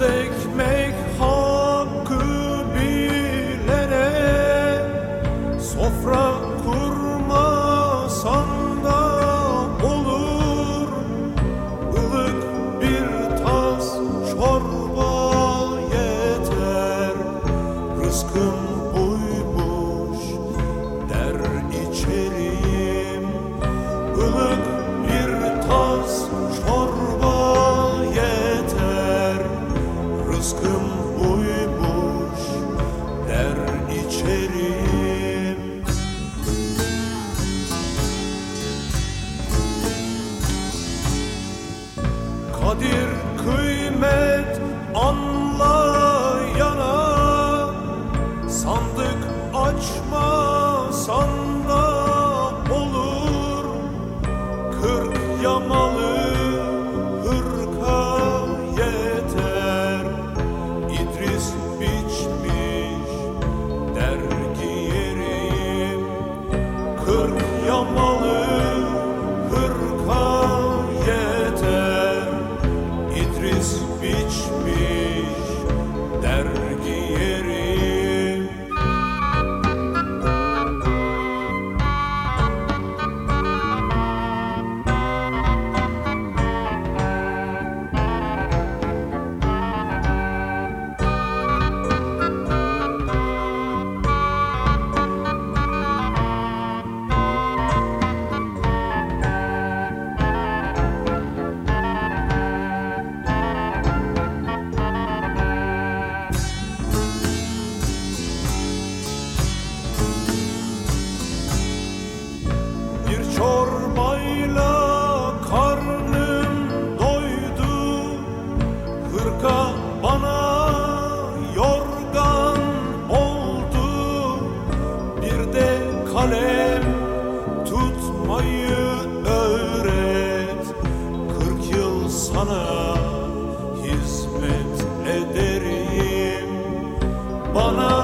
forsake me. Sana hizmet ederim. Bana